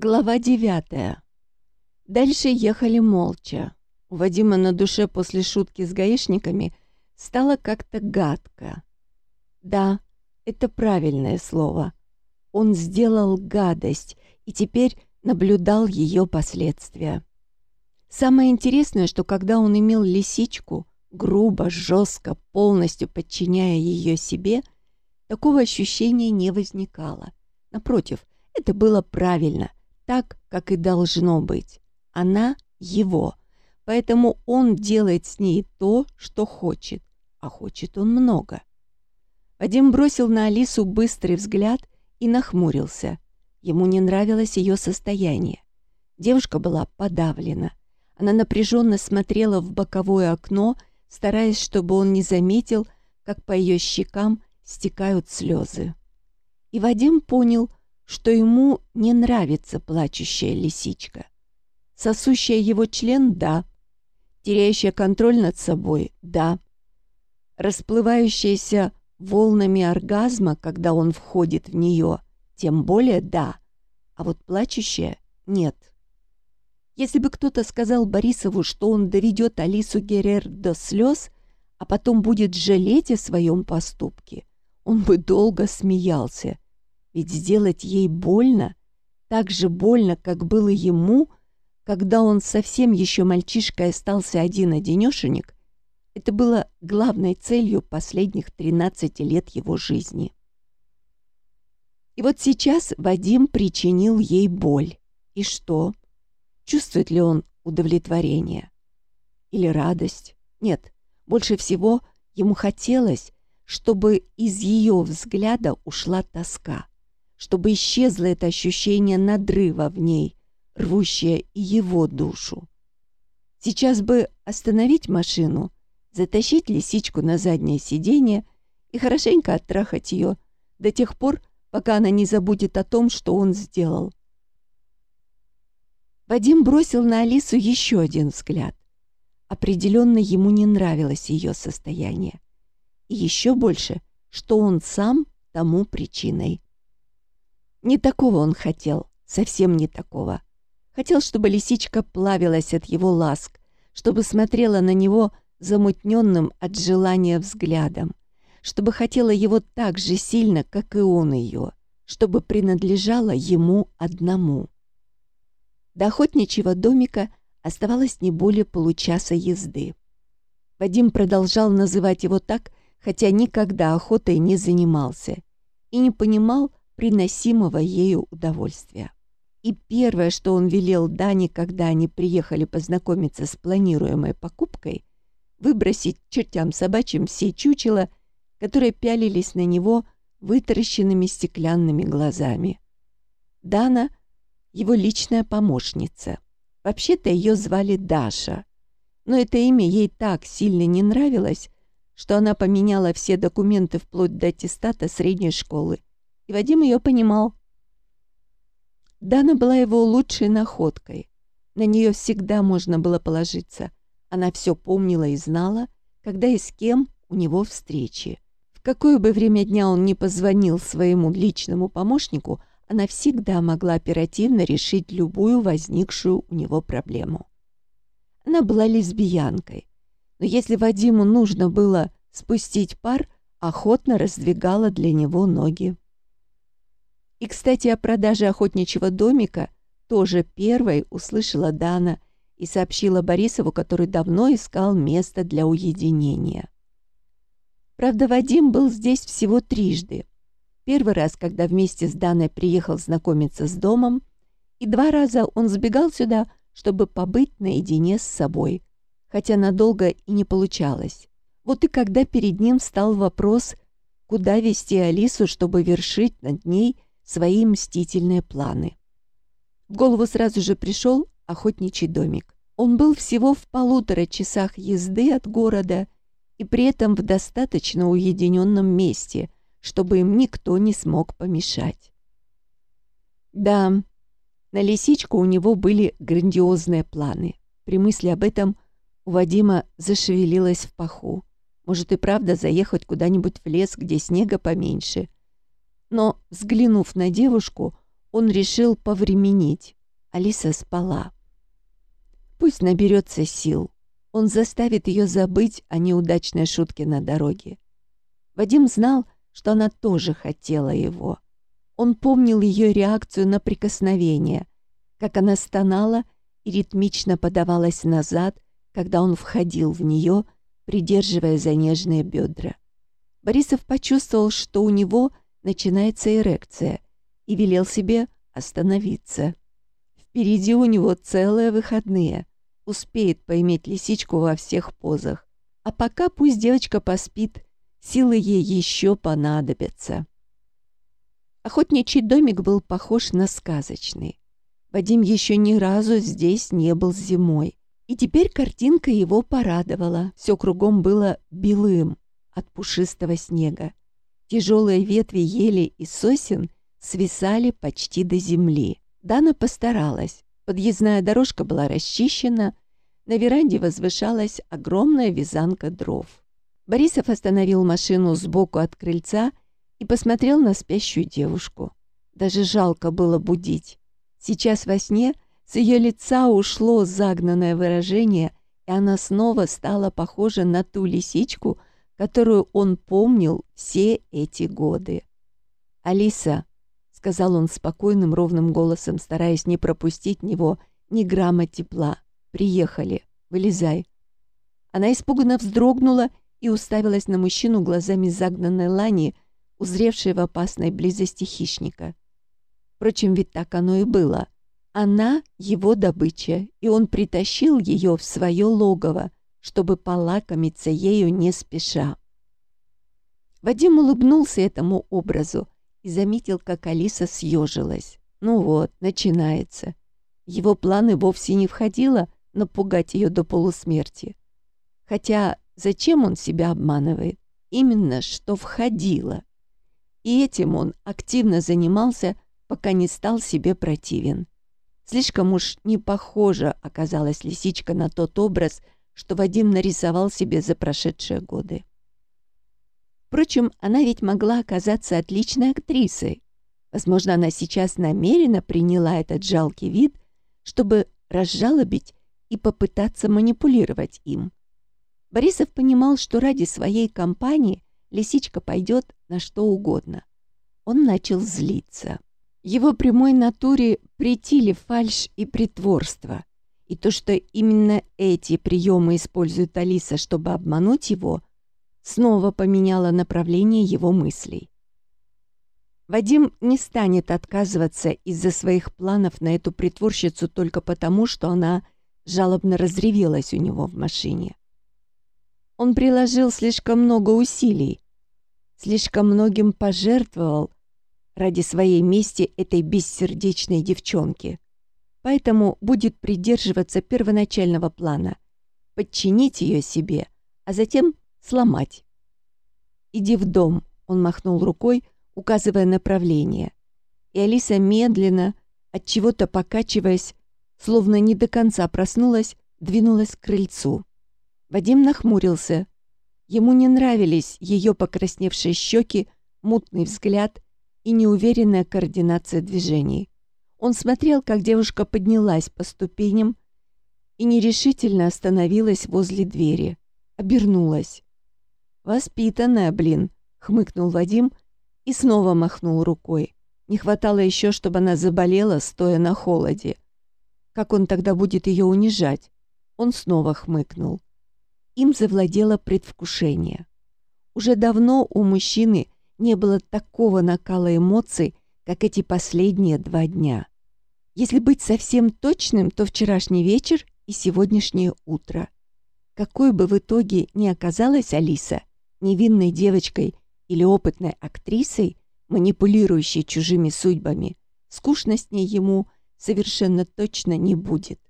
Глава девятая. Дальше ехали молча. У Вадима на душе после шутки с гаишниками стало как-то гадко. Да, это правильное слово. Он сделал гадость и теперь наблюдал ее последствия. Самое интересное, что когда он имел лисичку, грубо, жестко, полностью подчиняя ее себе, такого ощущения не возникало. Напротив, это было правильно, так, как и должно быть. Она его, поэтому он делает с ней то, что хочет, а хочет он много. Вадим бросил на Алису быстрый взгляд и нахмурился. Ему не нравилось ее состояние. Девушка была подавлена. Она напряженно смотрела в боковое окно, стараясь, чтобы он не заметил, как по ее щекам стекают слезы. И Вадим понял, что ему не нравится плачущая лисичка. Сосущая его член — да. Теряющая контроль над собой — да. Расплывающаяся волнами оргазма, когда он входит в нее, тем более да. А вот плачущая — нет. Если бы кто-то сказал Борисову, что он доведет Алису Герер до слез, а потом будет жалеть о своем поступке, он бы долго смеялся. Ведь сделать ей больно, так же больно, как было ему, когда он совсем еще мальчишкой остался один-одинешенек, это было главной целью последних 13 лет его жизни. И вот сейчас Вадим причинил ей боль. И что? Чувствует ли он удовлетворение? Или радость? Нет, больше всего ему хотелось, чтобы из ее взгляда ушла тоска, чтобы исчезло это ощущение надрыва в ней, рвущее и его душу. Сейчас бы остановить машину, затащить лисичку на заднее сиденье и хорошенько оттрахать ее до тех пор, пока она не забудет о том, что он сделал. Вадим бросил на Алису еще один взгляд. Определенно ему не нравилось ее состояние. И еще больше, что он сам тому причиной. Не такого он хотел, совсем не такого. Хотел, чтобы лисичка плавилась от его ласк, чтобы смотрела на него замутненным от желания взглядом, чтобы хотела его так же сильно, как и он ее, чтобы принадлежала ему одному. До охотничьего домика оставалось не более получаса езды. Вадим продолжал называть его так, хотя никогда охотой не занимался и не понимал приносимого ею удовольствия. И первое, что он велел Дане, когда они приехали познакомиться с планируемой покупкой, выбросить чертям собачьим все чучела, которые пялились на него вытаращенными стеклянными глазами. Дана его личная помощница. Вообще-то ее звали Даша, но это имя ей так сильно не нравилось, что она поменяла все документы вплоть до аттестата средней школы. И Вадим ее понимал. Дана была его лучшей находкой. На нее всегда можно было положиться. Она все помнила и знала, когда и с кем у него встречи. В какое бы время дня он не позвонил своему личному помощнику, она всегда могла оперативно решить любую возникшую у него проблему. Она была лесбиянкой, но если Вадиму нужно было спустить пар, охотно раздвигала для него ноги. И, кстати, о продаже охотничьего домика тоже первой услышала Дана и сообщила Борисову, который давно искал место для уединения. Правда, Вадим был здесь всего трижды. Первый раз, когда вместе с Даной приехал знакомиться с домом, и два раза он сбегал сюда, чтобы побыть наедине с собой, хотя надолго и не получалось. Вот и когда перед ним встал вопрос, куда вести Алису, чтобы вершить над ней свои мстительные планы. В голову сразу же пришел охотничий домик. Он был всего в полутора часах езды от города и при этом в достаточно уединенном месте – чтобы им никто не смог помешать. Да, на лисичку у него были грандиозные планы. При мысли об этом у Вадима зашевелилась в паху. Может и правда заехать куда-нибудь в лес, где снега поменьше. Но, взглянув на девушку, он решил повременить. Алиса спала. Пусть наберется сил. Он заставит ее забыть о неудачной шутке на дороге. Вадим знал, что она тоже хотела его. Он помнил ее реакцию на прикосновение, как она стонала и ритмично подавалась назад, когда он входил в нее, придерживая за нежные бедра. Борисов почувствовал, что у него начинается эрекция, и велел себе остановиться. Впереди у него целые выходные. Успеет поиметь лисичку во всех позах. А пока пусть девочка поспит, силы ей еще понадобятся. Охотничий домик был похож на сказочный. Вадим еще ни разу здесь не был зимой. И теперь картинка его порадовала. Все кругом было белым от пушистого снега. Тяжелые ветви ели и сосен свисали почти до земли. Дана постаралась. Подъездная дорожка была расчищена, на веранде возвышалась огромная вязанка дров. Борисов остановил машину сбоку от крыльца и посмотрел на спящую девушку. Даже жалко было будить. Сейчас во сне с ее лица ушло загнанное выражение, и она снова стала похожа на ту лисичку, которую он помнил все эти годы. «Алиса», — сказал он спокойным ровным голосом, стараясь не пропустить него ни грамма тепла, — «приехали, вылезай». Она испуганно вздрогнула и уставилась на мужчину глазами загнанной лани, узревшей в опасной близости хищника. Впрочем, ведь так оно и было. Она — его добыча, и он притащил ее в свое логово, чтобы полакомиться ею не спеша. Вадим улыбнулся этому образу и заметил, как Алиса съежилась. Ну вот, начинается. Его планы вовсе не входило напугать ее до полусмерти. Хотя зачем он себя обманывает? Именно что входило. И этим он активно занимался, пока не стал себе противен. Слишком уж не похожа оказалась лисичка на тот образ, что Вадим нарисовал себе за прошедшие годы. Впрочем, она ведь могла оказаться отличной актрисой. Возможно, она сейчас намеренно приняла этот жалкий вид, чтобы разжалобить и попытаться манипулировать им. Борисов понимал, что ради своей компании лисичка пойдет на что угодно. Он начал злиться. Его прямой натуре претили фальшь и притворство. И то, что именно эти приемы использует Алиса, чтобы обмануть его, снова поменяло направление его мыслей. Вадим не станет отказываться из-за своих планов на эту притворщицу только потому, что она жалобно разревелась у него в машине. Он приложил слишком много усилий, слишком многим пожертвовал ради своей мести этой бессердечной девчонки поэтому будет придерживаться первоначального плана — подчинить ее себе, а затем сломать. «Иди в дом», — он махнул рукой, указывая направление. И Алиса медленно, от чего-то покачиваясь, словно не до конца проснулась, двинулась к крыльцу. Вадим нахмурился. Ему не нравились ее покрасневшие щеки, мутный взгляд и неуверенная координация движений. Он смотрел, как девушка поднялась по ступеням и нерешительно остановилась возле двери. Обернулась. «Воспитанная, блин!» — хмыкнул Вадим и снова махнул рукой. Не хватало еще, чтобы она заболела, стоя на холоде. Как он тогда будет ее унижать? Он снова хмыкнул. Им завладело предвкушение. Уже давно у мужчины не было такого накала эмоций, как эти последние два дня. Если быть совсем точным, то вчерашний вечер и сегодняшнее утро. Какой бы в итоге ни оказалась Алиса, невинной девочкой или опытной актрисой, манипулирующей чужими судьбами, скучно с ней ему совершенно точно не будет.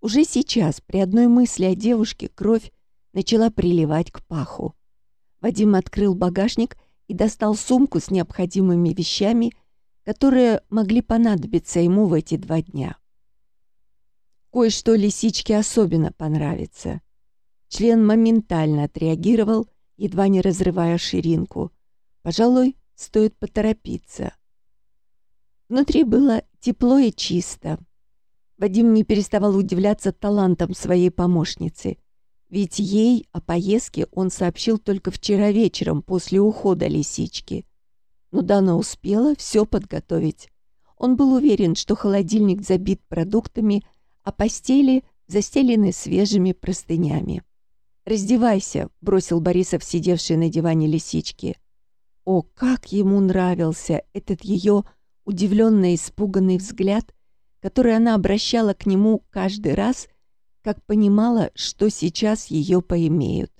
Уже сейчас при одной мысли о девушке кровь начала приливать к паху. Вадим открыл багажник и достал сумку с необходимыми вещами – которые могли понадобиться ему в эти два дня. Кое-что лисичке особенно понравится. Член моментально отреагировал, едва не разрывая ширинку. Пожалуй, стоит поторопиться. Внутри было тепло и чисто. Вадим не переставал удивляться талантам своей помощницы. Ведь ей о поездке он сообщил только вчера вечером после ухода лисички. Но Дана успела все подготовить. Он был уверен, что холодильник забит продуктами, а постели застелены свежими простынями. «Раздевайся», — бросил Борисов, сидевший на диване лисички. О, как ему нравился этот ее удивленный испуганный взгляд, который она обращала к нему каждый раз, как понимала, что сейчас ее поимеют.